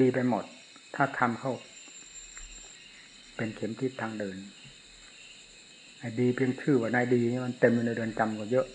ดีไปหมด ถ้าทำเข้า เป็นเข็มทิศทางเดินไอ้ดีเพียงชื่อว่านายดีนี่มันเต็มอยู่ในเดินจำก็เยอะ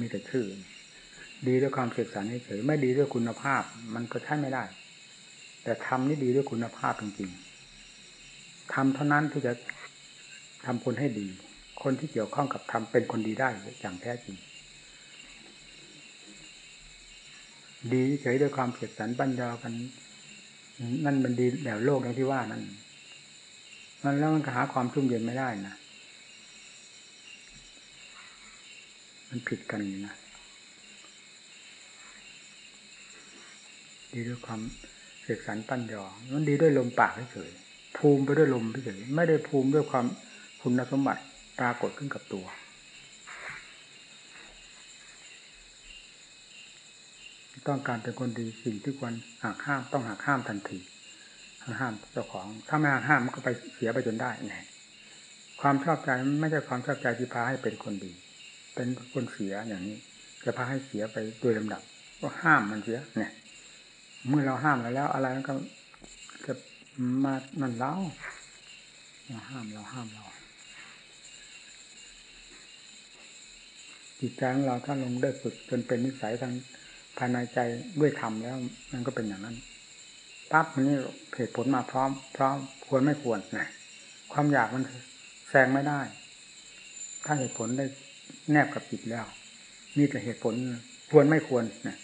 มีแต่ชื่อ ดีด้วยความศึกษาเฉยไม่ดีด้วยคุณภาพ มันก็ใช่ไม่ได้ แต่ทำนี่ดีด้วยคุณภาพจริงๆทำเท่านั้นที่จะทำคนให้ดี คนที่เกี่ยวข้องกับทำเป็นคนดีได้อย่างแท้จริง ดีเฉยด้วยความเสียสันปัญญากัน นั่นมันดีแบบโลกอย่างที่ว่านั่นมันแล้วมันหาความชุ่มเย็นไม่ได้นะมันผิดกันนะดีด้วยความเสกสรรปัญญามันดีด้วยลมปากเฉยภูมิไปด้วยลมเฉยไม่ได้ภูมิด้วยความคุณสมบัติปรากฏขึ้นกับตัว ต้องการเป็นคนดีสิ่งที่ควรหักห้ามต้องหักห้ามทันทีห้ามเจ้าของ ถ้าไม่หักห้ามมันก็ไปเสียไปจนได้ไงความชอบใจไม่ใช่ความชอบใจที่พาให้เป็นคนดี เป็นคนเสียอย่างนี้ จะพาให้เสียไปโดยลำดับ ก็ห้ามมันเสียเนี่ย เมื่อเราห้ามแล้วแล้วอะไรก็จะมานั่นเล่าเราห้ามเราห้ามเราจิตใจของเราถ้าลงได้ฝึกจนเป็นนิสัยทาง ภายในใจด้วยธรรมแล้วมันก็เป็นอย่างนั้นปั๊บนี้เหตุผลมาพร้อม พร้อมควรไม่ควรนะความอยากมันแซงไม่ได้ ถ้าเหตุผลได้แนบกับจิตแล้วนี่แต่เหตุผลควรไม่ควรนะ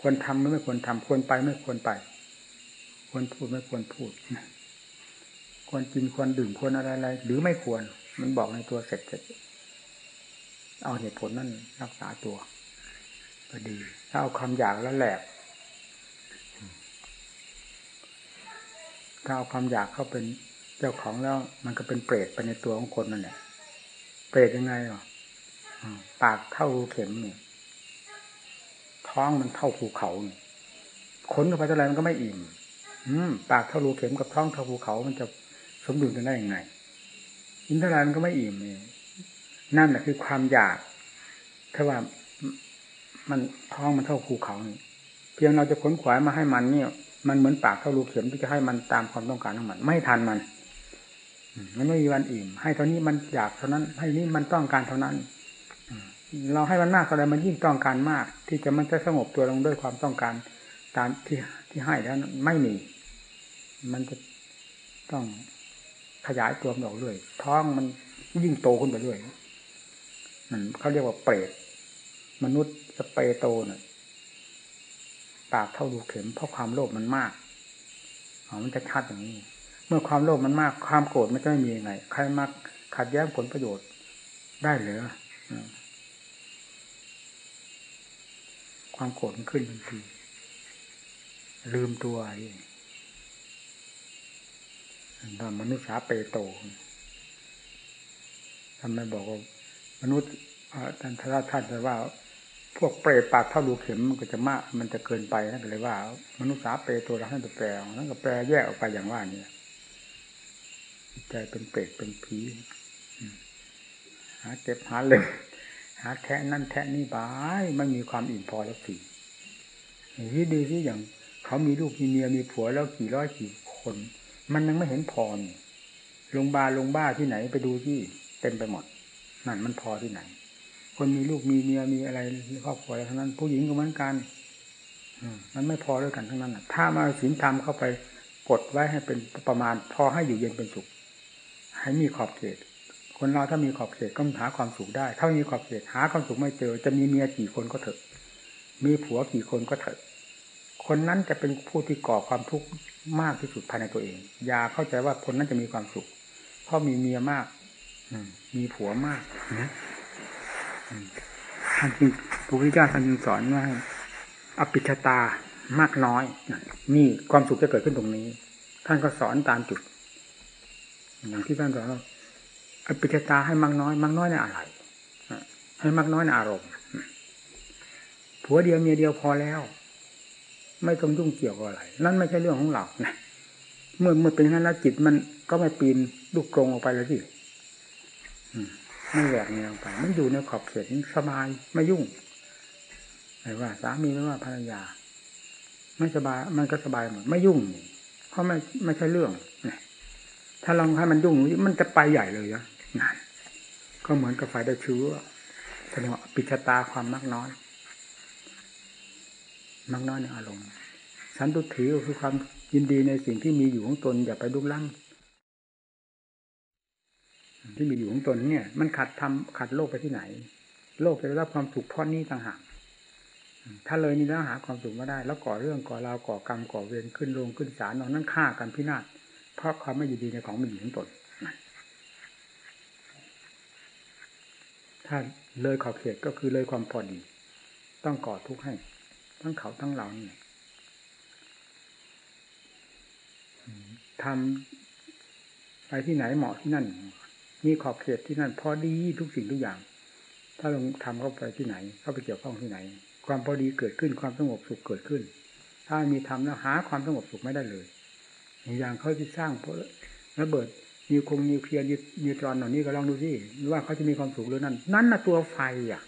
ควรทำหรือไม่ควรทำควรไปไม่ควรไป ควรพูดไม่ควรพูดนะควรกินควรดื่มควรอะไรอะไรหรือไม่ควร มันบอกในตัวเสร็จเสร็จเอาเหตุผลนั่นรักษาตัว ก็ดี ถ้าเอาความอยากแล้วแหลกถ้าเอาความอยากเข้าเป็นเจ้าของแล้ว มันก็เป็นเปรตไปในตัวของคนนั่นแหละเปรตยังไงอะปากเท่ารูเข็มเนี่ยท้องมันเท่าภูเขาขนเข้าไปเท่าไรมันก็ไม่อิ่มอืมปากเท่ารูเข็มกับท้องเท่าภูเขา มันจะสมดุลกันได้ยังไงอินทรายมันก็ไม่อิ่มเองนั่นแหละคือความอยากถ้าว่า มันท้องมันเท่าภูเขาเพียงเราจะขนขวายมาให้มันเนี่ย มันเหมือนปากเท่ารูเข็มที่จะให้มันตามความต้องการของมัน ไม่ทันมันมันไม่มีวันอิ่ม ให้เท่านี้มันอยากเท่านั้น ให้นี้มันต้องการเท่านั้นเราให้มันมากเท่าไรมันยิ่งต้องการมาก ที่จะมันจะสงบตัวลงด้วยความต้องการตามที่ที่ให้แล้วไม่มี มันจะต้องขยายตัวมันออกเรื่อยท้องมันยิ่งโตขึ้นไปเรื่อยมันเขาเรียกว่าเปรต มนุษย์สเปโตเนี่ยปากเท่าดูเข็มเพราะความโลภมันมากอ๋อมันจะชัดอย่างนี้ เมื่อความโลภมันมาก ความโกรธมันจะไม่มีไงใครมาขัดแย้งผลประโยชน์ได้หรือความโกรธมันขึ้นทันทีลืมตัวเองตอนมนุษย์สาเปโตทำไมบอกว่ามนุษย์ท่านทราท่านจะว่า พวกเปรตปากเท่าดูเข็มมันก็จะมาก มันจะเกินไปนั่นก็เลยว่า มนุษย์สาเปตัวเราให้ไปแปลนั่นก็แปลแยกออกไปอย่างว่านี่ใจเป็นเปรตเป็นผีหาเก็บหาเลยหาแทะนั่นแทะนี่บายไม่มีความอิ่มพอแล้วสินี่ดีที่อย่าง เขามีลูกมีเมียมีผัวแล้วกี่ร้อยกี่คน มันยังไม่เห็นพอนี่ลงบาลงบ้าที่ไหนไปดูที่เต็มไปหมดนั่นมันพอที่ไหน คนมีลูกมีเมียมีอะไรครอบครัวอะไรทั้งนั้น ผู้หญิงก็เหมือนกันมันไม่พอด้วยกันทั้งนั้นถ้ามาศีลธรรมเข้าไปกดไว้ให้เป็นประมาณ พอให้อยู่เย็นเป็นสุข ให้มีขอบเขต คนเราถ้ามีขอบเขตก็หาความสุขได้ ถ้ามีขอบเขตหาความสุขไม่เจอ จะมีเมียกี่คนก็เถอะ มีผัวกี่คนก็เถอะ คนนั้นจะเป็นผู้ที่ก่อความทุกข์มากที่สุดภายในตัวเอง อย่าเข้าใจว่าคนนั้นจะมีความสุข เพราะมีเมียมากมีผัวมากนะ ท่านจึงพระพุทธเจ้าท่านจึงสอนว่าอภิชตามากน้อยนี่ความสุขจะเกิดขึ้นตรงนี้ ท่านก็สอนตามจุด อย่างที่ท่านสอนว่าอภิชตาให้มากน้อยมากน้อยในอะไรให้มากน้อยในอารมณ์ผัวเดียวเมียเดียวพอแล้ว ไม่ต้องยุ่งเกี่ยวกับอะไร นั่นไม่ใช่เรื่องของเรานะเมื่อเมื่อเป็นอย่างนั้นแล้วจิตมันก็ไม่ปีนลูกกรงออกไปเลยสิ ไม่แหวกแนวไปมันอยู่ในขอบเขตสบายไม่ยุ่งไม่ว่า สามีไม่ว่าภรรยา ไม่สบาย มันก็สบายหมดไม่ยุ่งเพราะไม่ไม่ใช่เรื่องถ้าลองให้มันยุ่งมันจะไปใหญ่เลยนะนั่นก็เหมือนกับไฟได้ชื้อแสดงว่าปิชตาความมักน้อยมักน้อยในอารมณ์สันตุถีคือความยินดีในสิ่งที่มีอยู่ของตนอย่าไปลุกล้ำ ที่มีอยู่ของตนเนี่ย มันขัดทำขัดโลกไปที่ไหน โลกจะได้รับความสุขเพราะนี้ต่างหากถ้าเลยนี่แล้วหาความสุขไม่ได้ แล้วก่อเรื่องก่อราวก่อกรรมก่อเวรขึ้นลงขึ้นศาลนอนนั่นฆ่ากันพินาศเพราะความไม่ยินดีในของมีอยู่ของตนถ้าเลยขอบเขตก็คือเลยความพอดี ต้องก่อทุกข์ให้ ทั้งเขาทั้งเราเนี่ยทำไปที่ไหนเหมาะที่นั่น มีขอบเขตที่นั่นพอดีทุกสิ่งทุกอย่าง ถ้าลงทำเข้าไปที่ไหน เข้าไปเกี่ยวข้องที่ไหน ความพอดีเกิดขึ้นความสงบสุขเกิดขึ้น ถ้ามีทำแล้วหาความสงบสุขไม่ได้เลย อย่างเขาที่สร้างเพราะระเบิดนิวคงนิวเคลียร์นิวตรอนเหล่านี้ก็ลองดูสิว่าเขาจะมีความสุขหรือนั่นนั่นน่ะตัวไฟอะ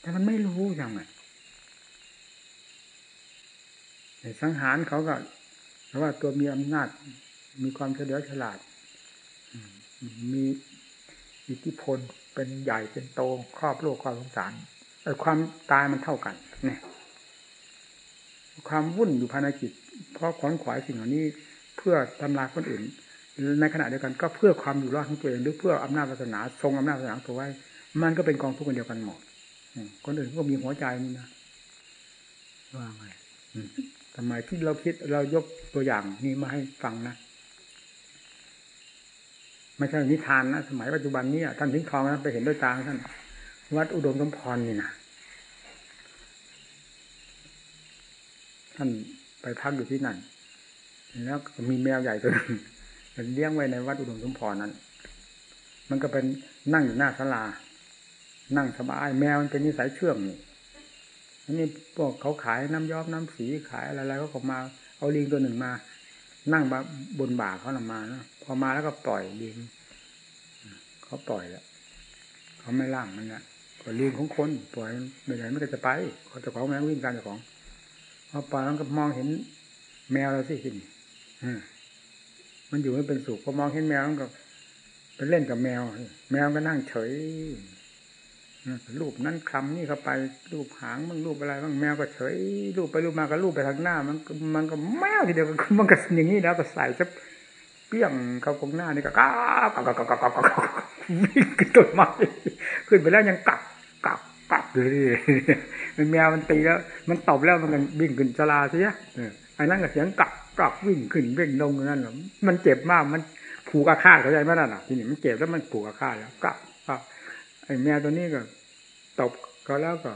แต่มันไม่รู้ยังไงสังหารเขาก็เพราะว่าตัวมีอำนาจมีความเฉลียวฉลาด มีอิทธิพลเป็นใหญ่เป็นโตครอบโลกความสงสารแต่ความตายมันเท่ากันเนี่ยความวุ่นอยู่ภายในจิต เพราะขวนขวายสิ่งเหล่านี้ เพื่อทำลายคนอื่น ในขณะเดียวกันก็เพื่อความอยู่รอดของตัวเองหรือเพื่ออำนาจศาสนา ทรงอำนาจศาสนาตัวไว้ มันก็เป็นกองทุกข์กันเดียวกันหมดคนอื่นก็มีหัวใจนี่นะว่าไงทำไมที่เราคิดเรายกตัวอย่างนี้มาให้ฟังนะ ไม่ใช่นิทานนะสมัยปัจจุบันนี้ท่านทิ้งทองนะไปเห็นด้วยตาท่านวัดอุดมสมพรนี่นะท่านไปพักอยู่ที่นั่น แล้วมีแมวใหญ่ตัวนึงเลี้ยงไว้ในวัดอุดมสมพรนั้น มันก็เป็นนั่งอยู่หน้าศาลา นั่งสบายแมวมันเป็นนิสัยเชื่องนี่นี่พวกเขาขายน้ำย้อมน้ำสีขายอะไรๆก็ออกมา เอาลิงตัวหนึ่งมา นั่งบนบ่าเขาลงมานะพอมาแล้วก็ปล่อยลิงเขาปล่อยแล้วเขาไม่ล่างมันนะก็ลิงของคนปล่อยไม่ไหนมันก็จะไปเขาจะของแมววิ่งการเจ้าของพอปล่อยมันก็มองเห็นแมวเราสิทีนี้มันอยู่ไม่เป็นสุขพอมองเห็นแมวมันก็ไปเล่นกับแมว แมวก็นั่งเฉย รูปนั้นคลำนี่เข้าไปรูปหางบ้างรูปอะไรบ้างแมวก็เฉยรูปไปรูปมาก็รูปไปทางหน้า มันมันก็แมวทีเดียวมันก็อย่างนี้แล้วก็ใส่จะเปี้ยงเข้ากงหน้านี่ก็ก้าวก้าวก้าวก้าวก้าวก้าววิ่งขึ้นต้นไม้ขึ้นไปแล้วยังกักกักกักเลยมันแมวมันตีแล้ว มันตบแล้วมันวิ่งขึ้นจลาใช่ไหมไอ้นั่นก็เสียงกักกักวิ่งขึ้นวิ่งลงนั่นหรอมันเจ็บมากมันผูกอาฆาตเข้าใจไหมนั่นอะทีนี้มันเจ็บแล้วมันผูกอาฆาตแล้วกัก ไอ้แมวตัวนี้ก็ตบก็แล้วก็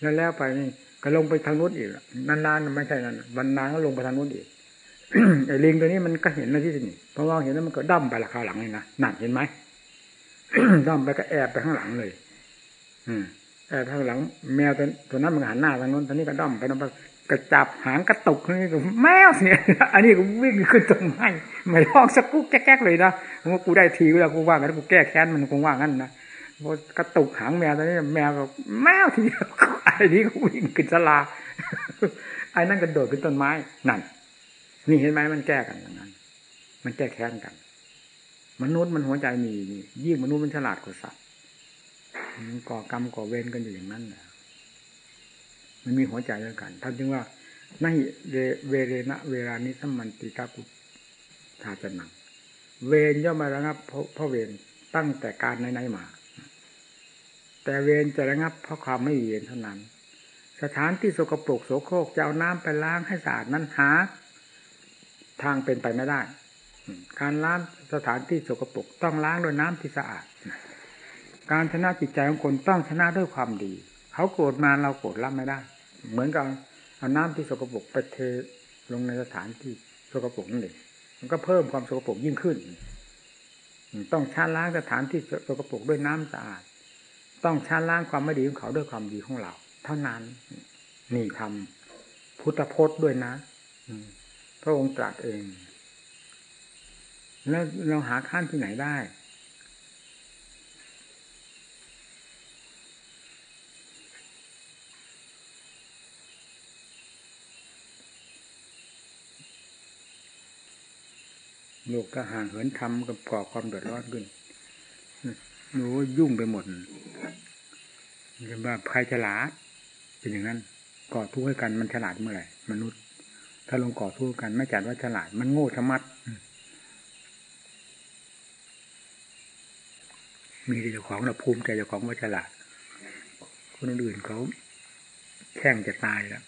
แล้วแล้วไปนี่ก็ลงไปทางนู้นอีกนานๆไม่ใช่นั่นวันนานก็ลงไปทางนู้นอีกไอ้ลิงตัวนี้มันก็เห็นนะที่นี่เพราะว่าเห็นแล้วมันก็ดั้มไปราคาหลังเลยนะหนั่นเห็นไหมดั้มไปก็แอบไปข้างหลังเลย อืมแอบข้างหลัง แมวตัวนั้นมันหันหน้าทางนู้นตอนนี้ก็ดั้มไปนั่นไปกระจับหางกระตุกนี่ก็แมวเนี่ยอันนี้ก็วิ่งขึ้นต้นไม้ไม่ร้องสักกุ๊กแก๊กเลยนะผมว่ากูได้ทีแล้วกูว่างั้นกูแก้แค้นมันคงว่างั้นนะ กระตุกหางแมวตอนนี้แมวก็แมวทีเดียวไอ้นี้ก็วิ่งขึ้นสลาไอ้นั่นกระโดดขึ้นต้นไม้นั่นนี่เห็นไหมมันแก้กันอย่างนั้น มันแก้แค้นกัน มนุษย์มันหัวใจมีนี่ยิ่งมนุษย์มันฉลาดกว่าสัตว์มันก่อกรรมก่อเวรกันอยู่อย่างนั้นแหละมันมีหัวใจด้วยกันท่านจึงว่าในเวเรนะเวลานี้สมันติกากุทาจนังเวรย่อมมาระงับเพราะเวรตั้งแต่การไหนๆมา แต่เวรจะระงับเพราะความไม่เวียนเท่านั้น สถานที่สกปรกโสโครกจะเอาน้ำไปล้างให้สะอาดนั้นหา ทางเป็นไปไม่ได้ การล้างสถานที่สกปรกต้องล้างด้วยน้ำที่สะอาด การชนะจิตใจของคนต้องชนะด้วยความดี เขาโกรธมาเราโกรธรับไม่ได้ เหมือนกับเอาน้ำที่สกปรกไปเทลงในสถานที่สกปรกนั่นเองมันก็เพิ่มความสกปรกยิ่งขึ้น ต้องชาล้างสถานที่สกปรกด้วยน้ำสะอาด ต้องชาล้างความไม่ดีของเขาด้วยความดีของเรา เท่านั้น นี่ทำพุทธพจน์ด้วยนะพระองค์ตรัสเอง แล้วเราหาข้ามที่ไหนได้ โลกก็ห่างเหินทำกับก่อความเดือดร้อนขึ้นรู้ยุ่งไปหมด เรียกว่าใครฉลาดเป็นอย่างนั้นก่อทุกข์ให้กันมันฉลาดเมื่อไหร่มนุษย์ ถ้าลงก่อทุกข์กันไม่จัดว่าฉลาด มันโง่ชะมัด มีเจ้าของเราภูมิใจเจ้าของว่าฉลาด คนอื่นเขาแข่งจะตายแล้ว